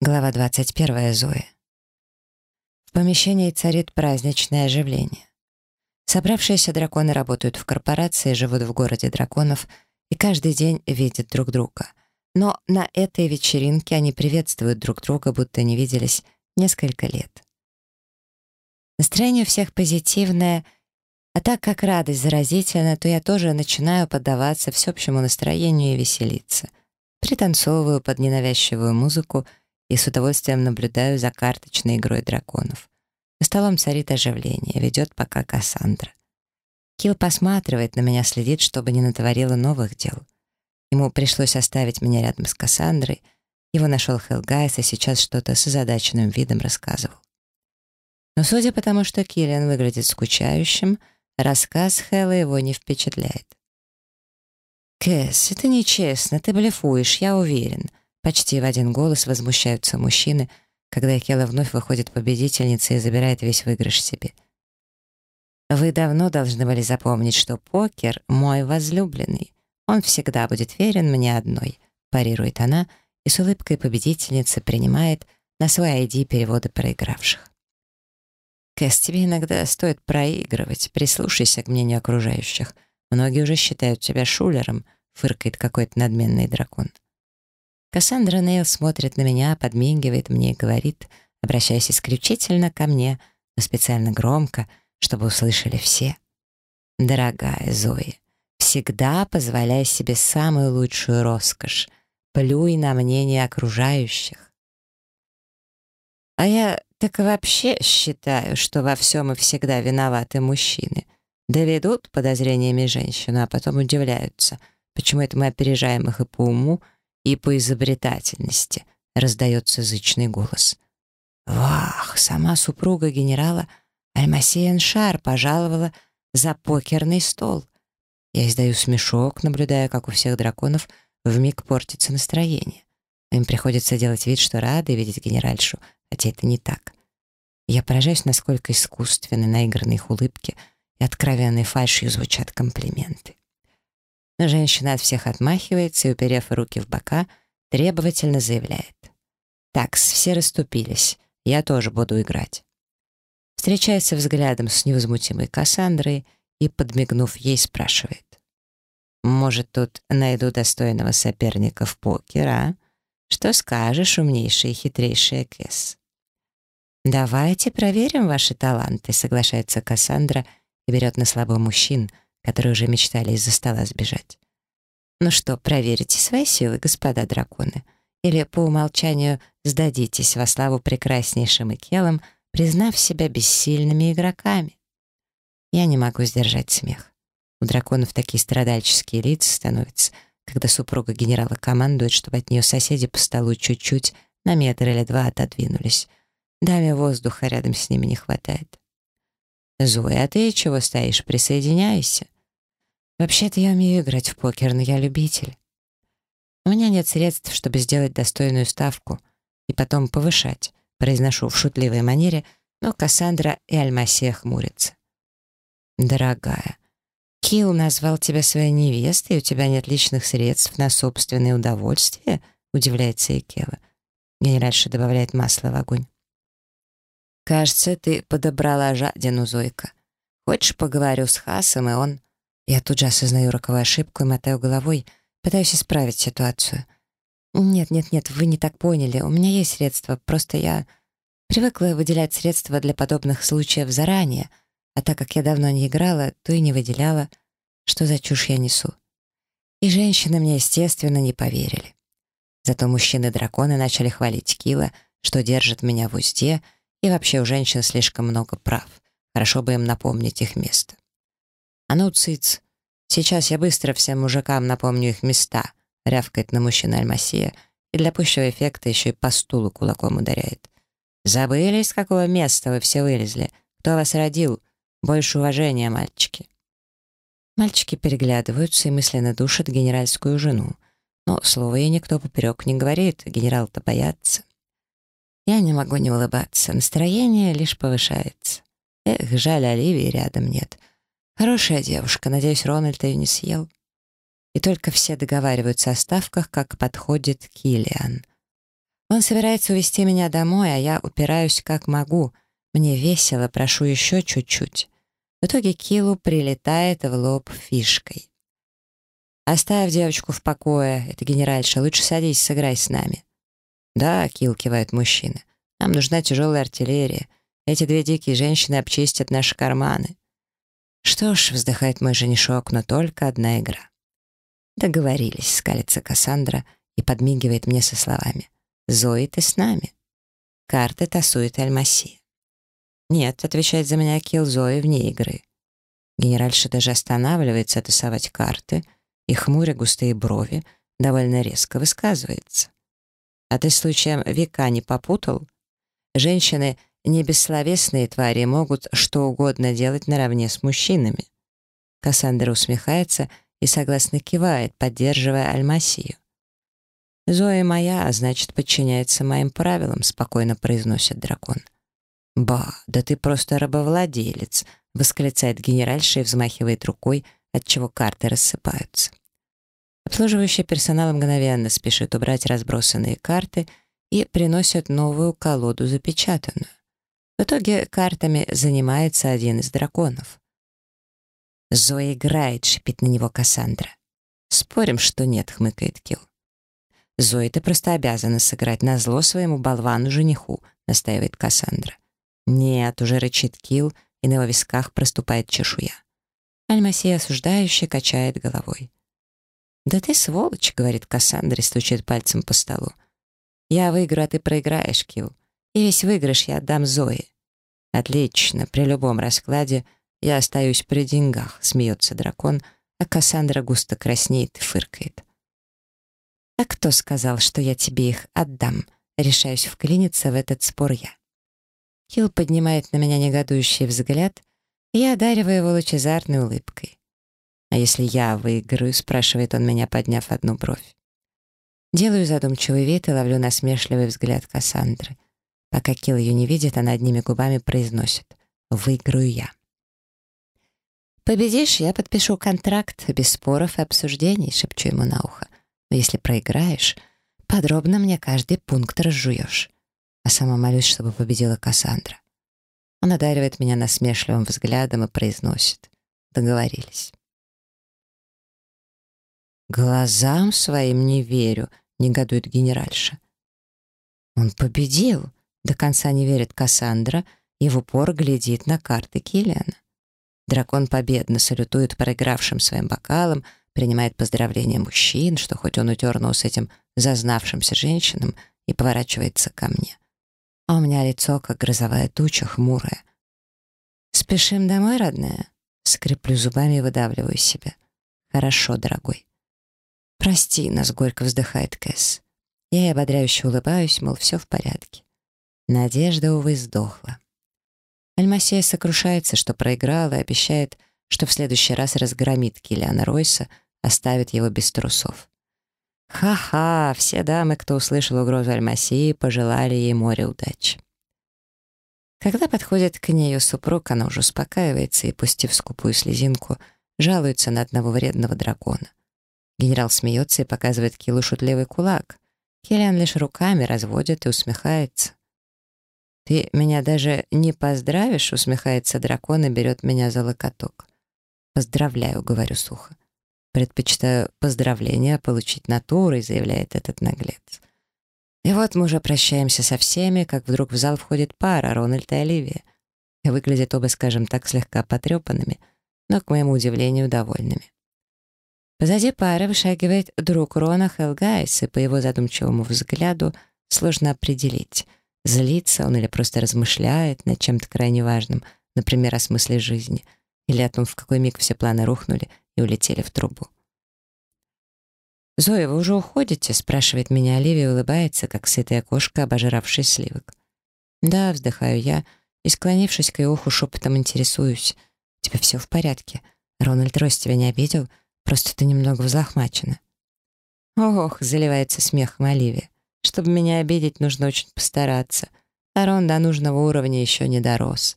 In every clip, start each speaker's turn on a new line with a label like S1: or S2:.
S1: Глава 21. Зои. В помещении царит праздничное оживление. Собравшиеся драконы работают в корпорации, живут в городе драконов и каждый день видят друг друга. Но на этой вечеринке они приветствуют друг друга, будто не виделись несколько лет. Настроение у всех позитивное, а так как радость заразительна, то я тоже начинаю поддаваться всеобщему настроению и веселиться. Пританцовываю под ненавязчивую музыку — и с удовольствием наблюдаю за карточной игрой драконов. За столом царит оживление, ведет пока Кассандра. Килл посматривает на меня, следит, чтобы не натворила новых дел. Ему пришлось оставить меня рядом с Кассандрой. Его нашел Хелгайс и сейчас что-то с озадаченным видом рассказывал. Но судя по тому, что Киллиан выглядит скучающим, рассказ Хэлла его не впечатляет. «Кэс, это нечестно, ты блефуешь, я уверен», Почти в один голос возмущаются мужчины, когда Акела вновь выходит победительницей и забирает весь выигрыш себе. Вы давно должны были запомнить, что покер — мой возлюбленный. Он всегда будет верен мне одной, парирует она и с улыбкой победительницы принимает на свой ID переводы проигравших. Кэс, тебе иногда стоит проигрывать, прислушайся к мнению окружающих. Многие уже считают тебя шулером, фыркает какой-то надменный дракон. Кассандра Нейл смотрит на меня, подмигивает мне и говорит, обращаясь исключительно ко мне, но специально громко, чтобы услышали все. «Дорогая Зои, всегда позволяй себе самую лучшую роскошь, плюй на мнение окружающих». А я так вообще считаю, что во всем и всегда виноваты мужчины. Доведут подозрениями женщину, а потом удивляются, почему это мы опережаем их и по уму, и по изобретательности», — раздается зычный голос. «Вах, сама супруга генерала Альмасиен Шар пожаловала за покерный стол». Я издаю смешок, наблюдая, как у всех драконов вмиг портится настроение. Им приходится делать вид, что рады видеть генеральшу, хотя это не так. Я поражаюсь, насколько искусственны наигранные их улыбки и откровенной фальшью звучат комплименты. Женщина от всех отмахивается и, уперев руки в бока, требовательно заявляет. «Такс, все расступились. Я тоже буду играть». Встречается взглядом с невозмутимой Кассандрой и, подмигнув ей, спрашивает. «Может, тут найду достойного соперника в покер, а? Что скажешь, умнейшая и хитрейшая Кэс?» «Давайте проверим ваши таланты», — соглашается Кассандра и берет на слабо мужчин — которые уже мечтали из-за стола сбежать. Ну что, проверите свои силы, господа драконы, или по умолчанию сдадитесь во славу прекраснейшим Икелам, признав себя бессильными игроками. Я не могу сдержать смех. У драконов такие страдальческие лица становятся, когда супруга генерала командует, чтобы от нее соседи по столу чуть-чуть на метр или два отодвинулись. Даме воздуха рядом с ними не хватает. «Зоя, а ты чего стоишь? Присоединяйся». «Вообще-то я умею играть в покер, но я любитель. У меня нет средств, чтобы сделать достойную ставку и потом повышать», произношу в шутливой манере, но Кассандра и Альмасия хмурятся. «Дорогая, Килл назвал тебя своей невестой, и у тебя нет личных средств на собственное удовольствие?» удивляется Экела. Генеральша добавляет масло в огонь. «Кажется, ты подобрала жадину, Зойка. Хочешь, поговорю с Хасом, и он...» Я тут же осознаю роковую ошибку и мотаю головой, пытаюсь исправить ситуацию. «Нет, нет, нет, вы не так поняли. У меня есть средства, просто я привыкла выделять средства для подобных случаев заранее, а так как я давно не играла, то и не выделяла, что за чушь я несу. И женщины мне, естественно, не поверили. Зато мужчины-драконы начали хвалить Кила, что держит меня в узде — и вообще у женщин слишком много прав. Хорошо бы им напомнить их место. «А ну, циц! Сейчас я быстро всем мужикам напомню их места», рявкает на мужчина Альмасия и для пущего эффекта еще и по стулу кулаком ударяет. «Забыли, из какого места вы все вылезли? Кто вас родил? Больше уважения, мальчики!» Мальчики переглядываются и мысленно душат генеральскую жену. Но слова ей никто поперек не говорит, генерал-то боятся. Я не могу не улыбаться, настроение лишь повышается. Эх, жаль, Оливии рядом нет. Хорошая девушка, надеюсь, Рональд ее не съел. И только все договариваются о ставках, как подходит Килиан. Он собирается увезти меня домой, а я упираюсь как могу. Мне весело, прошу еще чуть-чуть. В итоге Килу прилетает в лоб фишкой. «Оставь девочку в покое, это генеральша, лучше садись, сыграй с нами». «Да», — Кил кивает мужчина, — «нам нужна тяжелая артиллерия. Эти две дикие женщины обчистят наши карманы». «Что ж», — вздыхает мой женишок, — «но только одна игра». «Договорились», — скалится Кассандра и подмигивает мне со словами. «Зои, ты с нами». Карты тасует Альмаси. «Нет», — отвечает за меня Килл Зои вне игры. Генеральша даже останавливается тасовать карты — и, хмуря густые брови, довольно резко высказывается. «А ты случаем века не попутал? Женщины, не бессловесные твари, могут что угодно делать наравне с мужчинами». Кассандра усмехается и согласно кивает, поддерживая Альмасию. «Зоя моя, а значит, подчиняется моим правилам», — спокойно произносит дракон. «Ба, да ты просто рабовладелец», — восклицает генеральша и взмахивает рукой, отчего карты рассыпаются. Обслуживающий персонал мгновенно спешит убрать разбросанные карты и приносят новую колоду запечатанную. В итоге картами занимается один из драконов. «Зоя играет», — шипит на него Кассандра. «Спорим, что нет», — хмыкает Килл. «Зоя, ты просто обязана сыграть на зло своему болвану-жениху», — настаивает Кассандра. «Нет», — уже рычит Килл, и на его висках проступает чешуя. Альмасия осуждающе качает головой. «Да ты сволочь», — говорит Кассандра и стучит пальцем по столу. «Я выиграю, а ты проиграешь, Килл. И весь выигрыш я отдам Зое». «Отлично, при любом раскладе я остаюсь при деньгах», — смеется дракон, а Кассандра густо краснеет и фыркает. «А кто сказал, что я тебе их отдам?» Решаюсь вклиниться в этот спор я. Килл поднимает на меня негодующий взгляд, и я одариваю его лучезарной улыбкой. «А если я выиграю?» — спрашивает он меня, подняв одну бровь. Делаю задумчивый вид и ловлю насмешливый взгляд Кассандры. Пока Килл ее не видит, она одними губами произносит «Выиграю я». «Победишь, я подпишу контракт без споров и обсуждений», — шепчу ему на ухо. «Но если проиграешь, подробно мне каждый пункт разжуешь». А сама молюсь, чтобы победила Кассандра. Он одаривает меня насмешливым взглядом и произносит «Договорились». «Глазам своим не верю», — негодует генеральша. «Он победил», — до конца не верит Кассандра и в упор глядит на карты Киллиана. Дракон победно салютует проигравшим своим бокалом, принимает поздравления мужчин, что хоть он утер нос этим зазнавшимся женщинам, и поворачивается ко мне. А у меня лицо, как грозовая туча, хмурое. «Спешим домой, родная?» Скреплю зубами и выдавливаю себя. «Хорошо, дорогой». «Прости нас», — горько вздыхает Кэс. Я ей ободряюще улыбаюсь, мол, все в порядке. Надежда, увы, сдохла. Альмасия сокрушается, что проиграла, и обещает, что в следующий раз разгромит Киллиана Ройса, оставит его без трусов. Ха-ха, все дамы, кто услышал угрозу Альмасии, пожелали ей море удачи. Когда подходит к ней ее супруг, она уже успокаивается и, пустив скупую слезинку, жалуется на одного вредного дракона. Генерал смеется и показывает Килу шутливый кулак. Киллиан лишь руками разводит и усмехается. «Ты меня даже не поздравишь?» — усмехается дракон и берет меня за локоток. «Поздравляю», — говорю сухо. «Предпочитаю поздравления получить натурой», — заявляет этот наглец. И вот мы уже прощаемся со всеми, как вдруг в зал входит пара, Рональд и Оливия. Выглядят оба, скажем так, слегка потрепанными, но, к моему удивлению, довольными. Позади пары вышагивает друг Рона Хелгайс, и по его задумчивому взгляду сложно определить, злится он или просто размышляет над чем-то крайне важным, например, о смысле жизни, или о том, в какой миг все планы рухнули и улетели в трубу. «Зоя, вы уже уходите?» — спрашивает меня Оливия, улыбается, как сытая кошка, обожравшая сливок. «Да», — вздыхаю я, и, склонившись к ее уху, шепотом интересуюсь. «Тебе все в порядке? Рональд Рос тебя не обидел?» Просто ты немного взлохмачена». «Ох», — заливается смехом Оливия. «Чтобы меня обидеть, нужно очень постараться. А Рон до нужного уровня еще не дорос».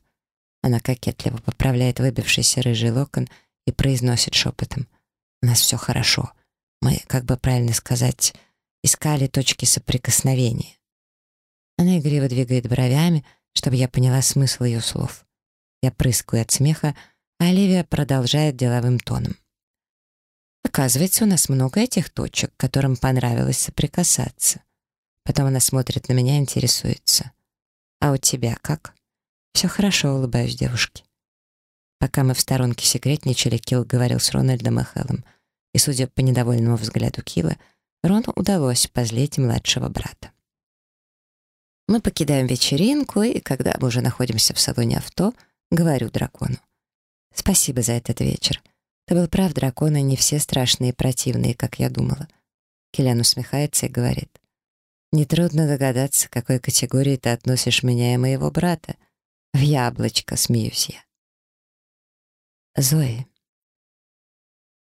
S1: Она кокетливо поправляет выбившийся рыжий локон и произносит шепотом. «У нас все хорошо. Мы, как бы правильно сказать, искали точки соприкосновения». Она игриво двигает бровями, чтобы я поняла смысл ее слов. Я прыскаю от смеха, а Оливия продолжает деловым тоном. Оказывается, у нас много этих точек, которым понравилось соприкасаться. Потом она смотрит на меня и интересуется. «А у тебя как?» «Все хорошо», — улыбаюсь девушке. Пока мы в сторонке секретничали, Килл говорил с Рональдом и Хеллом. И, судя по недовольному взгляду Килла, Рону удалось позлить младшего брата. Мы покидаем вечеринку, и когда мы уже находимся в салоне авто, говорю дракону. «Спасибо за этот вечер. Ты был прав, драконы не все страшные и противные, как я думала». Киллиан усмехается и говорит. «Нетрудно догадаться, к какой категории ты относишь меня и моего брата. В яблочко, смеюсь я». Зои.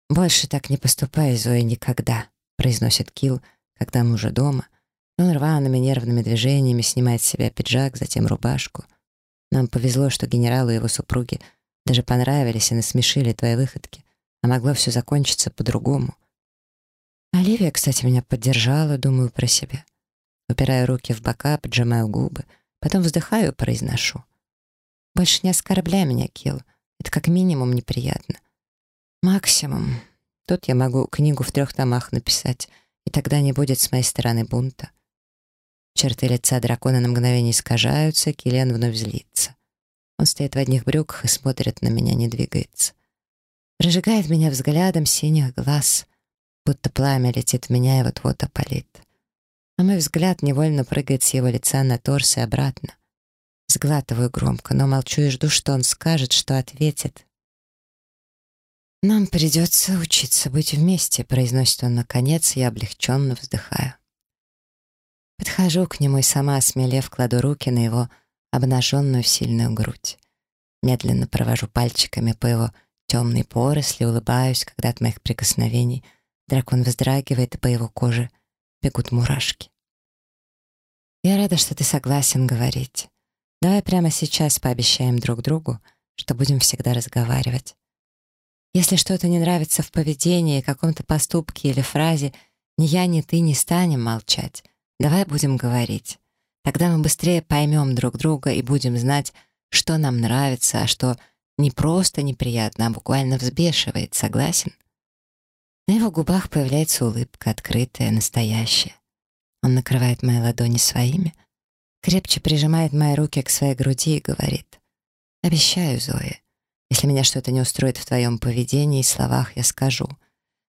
S1: «Больше так не поступай, Зои, никогда», — произносит Килл, когда мы уже дома. Он рваными нервными движениями снимает с себя пиджак, затем рубашку. Нам повезло, что генералу и его супруги даже понравились и насмешили твои выходки, а могло все закончиться по-другому. Оливия, кстати, меня поддержала, думаю про себя. Упираю руки в бока, поджимаю губы, потом вздыхаю и произношу. «Больше не оскорбляй меня, Килл. Это как минимум неприятно. Максимум. Тут я могу книгу в трех томах написать, и тогда не будет с моей стороны бунта. Черты лица дракона на мгновение искажаются, Киллиан вновь злится. Он стоит в одних брюках и смотрит на меня, не двигается. Разжигает меня взглядом синих глаз, будто пламя летит в меня и вот-вот опалит. А мой взгляд невольно прыгает с его лица на торс и обратно. Сглатываю громко, но молчу и жду, что он скажет, что ответит. «Нам придется учиться быть вместе», — произносит он наконец, и я облегченно вздыхаю. Подхожу к нему и сама, осмелев, кладу руки на его обнаженную сильную грудь. Медленно провожу пальчиками по его темной поросли, улыбаюсь, когда от моих прикосновений дракон вздрагивает, и по его коже бегут мурашки. «Я рада, что ты согласен говорить. Давай прямо сейчас пообещаем друг другу, что будем всегда разговаривать. Если что-то не нравится в поведении, каком-то поступке или фразе, ни я, ни ты не станем молчать. Давай будем говорить. Тогда мы быстрее поймем друг друга и будем знать, что нам нравится, а что не просто неприятно, а буквально взбешивает. Согласен? На его губах появляется улыбка, открытая, настоящая. Он накрывает мои ладони своими, крепче прижимает мои руки к своей груди и говорит. «Обещаю, Зоя, если меня что-то не устроит в твоем поведении и словах, я скажу.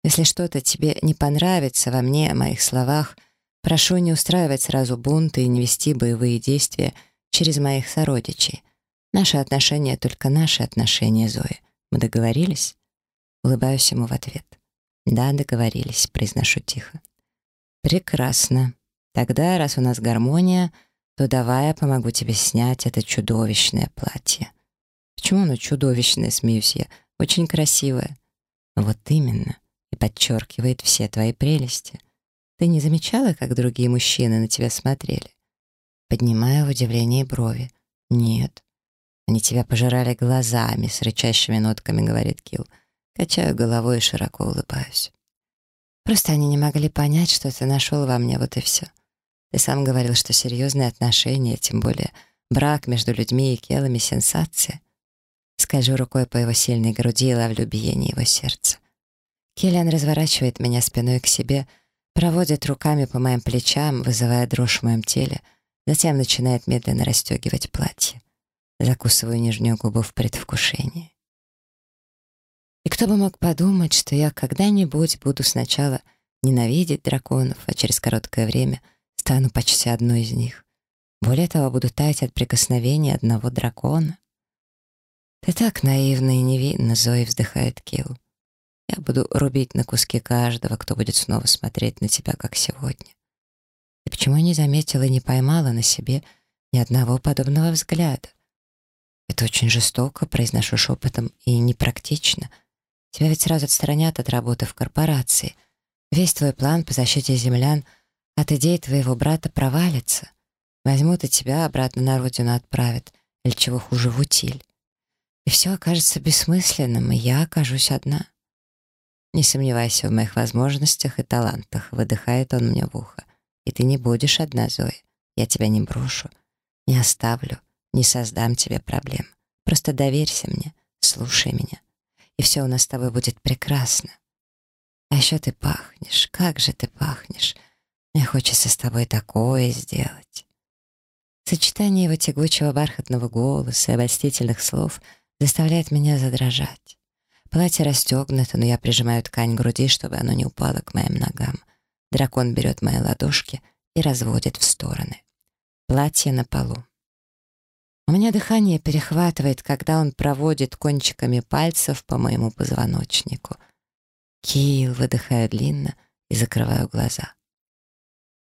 S1: Если что-то тебе не понравится во мне, моих словах, прошу не устраивать сразу бунты и не вести боевые действия через моих сородичей. Наши отношения — только наши отношения, Зоя. Мы договорились?» Улыбаюсь ему в ответ. «Да, договорились», — произношу тихо. «Прекрасно. Тогда, раз у нас гармония, то давай я помогу тебе снять это чудовищное платье. Почему оно чудовищное, смеюсь я? Очень красивое. Вот именно. И подчеркивает все твои прелести. Ты не замечала, как другие мужчины на тебя смотрели? Поднимаю в удивлении брови. Нет. Они тебя пожирали глазами, с рычащими нотками, говорит Килл. Качаю головой и широко улыбаюсь. Просто они не могли понять, что ты нашел во мне, вот и все. Ты сам говорил, что серьезные отношения, тем более брак между людьми и келами — сенсация. Скольжу рукой по его сильной груди и ловлю биение его сердца. Келлиан разворачивает меня спиной к себе, проводит руками по моим плечам, вызывая дрожь в моем теле, затем начинает медленно расстегивать платье. Закусываю нижнюю губу в предвкушении. И кто бы мог подумать, что я когда-нибудь буду сначала ненавидеть драконов, а через короткое время — стану почти одной из них. Более того, буду таять от прикосновения одного дракона. «Ты так наивна и невинна», — Зои вздыхает Килл. «Я буду рубить на куски каждого, кто будет снова смотреть на тебя, как сегодня. Ты почему не заметила и не поймала на себе ни одного подобного взгляда? Это очень жестоко, произношу шепотом, и непрактично. Тебя ведь сразу отстранят от работы в корпорации. Весь твой план по защите землян — от идей твоего брата провалится. Возьмут и тебя обратно на родину отправят, или чего хуже в утиль. И все окажется бессмысленным, и я окажусь одна. Не сомневайся в моих возможностях и талантах, выдыхает он мне в ухо. И ты не будешь одна, Зоя. Я тебя не брошу, не оставлю, не создам тебе проблем. Просто доверься мне, слушай меня, и все у нас с тобой будет прекрасно. А еще ты пахнешь, как же ты пахнешь. Мне хочется с тобой такое сделать. Сочетание его тягучего бархатного голоса и обольстительных слов заставляет меня задрожать. Платье расстегнуто, но я прижимаю ткань к груди, чтобы оно не упало к моим ногам. Дракон берет мои ладошки и разводит в стороны. Платье на полу. У меня дыхание перехватывает, когда он проводит кончиками пальцев по моему позвоночнику. Киил, выдыхаю длинно и закрываю глаза.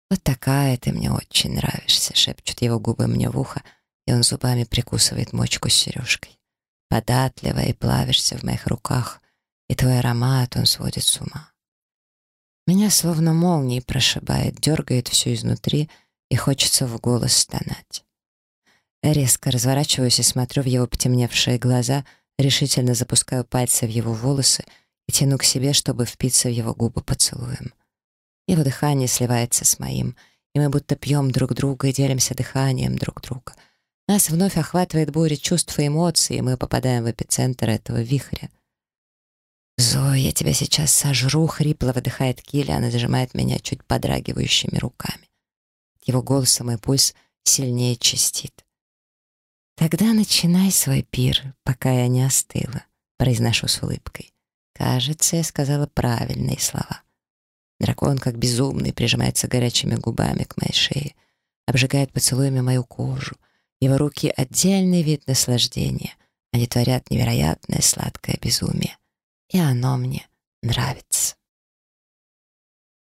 S1: «Вот такая ты мне очень нравишься», — шепчут его губы мне в ухо, и он зубами прикусывает мочку с сережкой. Податливая и плавишься в моих руках, и твой аромат он сводит с ума. Меня словно молнией прошибает, дергает все изнутри, и хочется в голос стонать. Резко разворачиваюсь и смотрю в его потемневшие глаза, решительно запускаю пальцы в его волосы и тяну к себе, чтобы впиться в его губы поцелуем. Его дыхание сливается с моим, и мы будто пьем друг друга и делимся дыханием друг друга. Нас вновь охватывает буря чувств и эмоций, и мы попадаем в эпицентр этого вихря. «Зоя, я тебя сейчас сожру», — хрипло выдыхает Киллиан и зажимает меня чуть подрагивающими руками. Его голосом мой пульс сильнее чистит. «Тогда начинай свой пир, пока я не остыла», — произношу с улыбкой. Кажется, я сказала правильные слова. Дракон, как безумный, прижимается горячими губами к моей шее, обжигает поцелуями мою кожу. Его руки — отдельный вид наслаждения. Они творят невероятное сладкое безумие. И оно мне нравится.